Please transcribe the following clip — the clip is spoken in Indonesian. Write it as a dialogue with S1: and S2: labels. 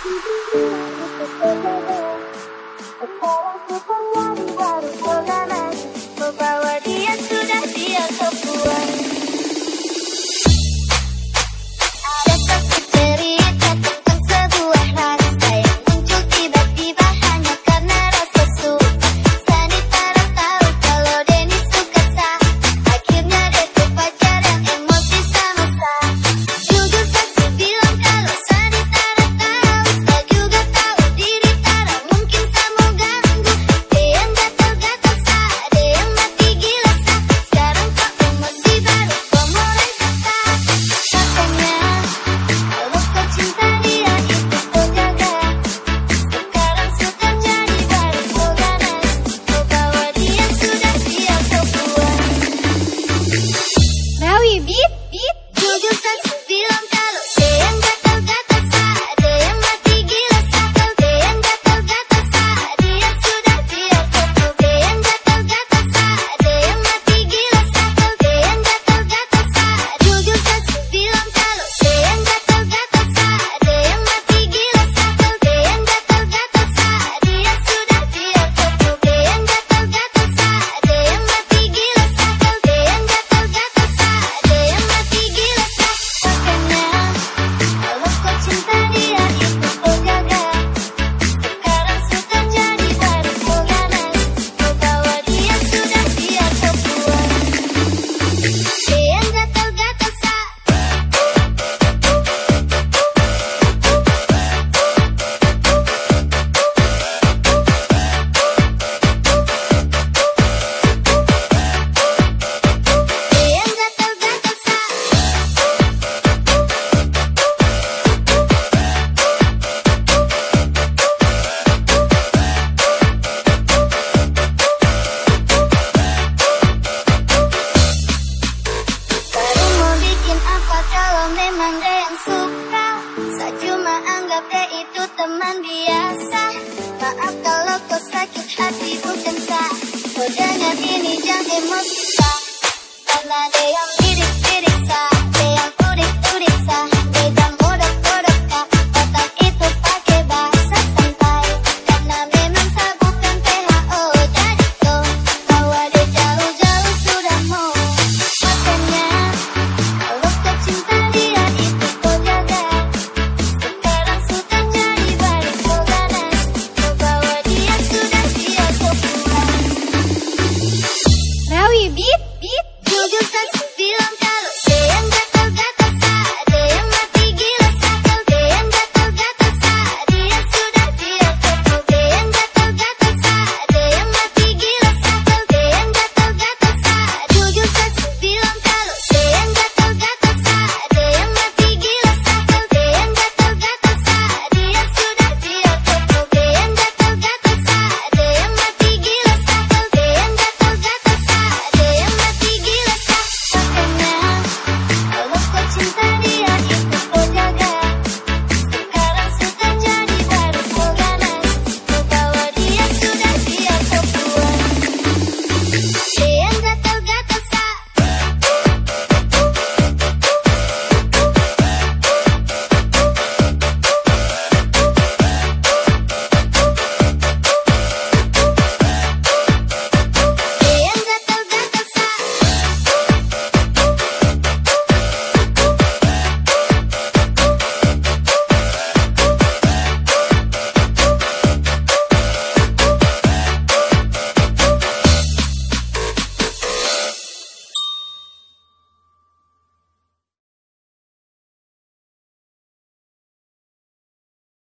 S1: Thank you. Teman biasa. Maaf kalau kau sakit hati bukan sah Kau dengar ini jangan emosi. Karena dia mirip-mirip. sah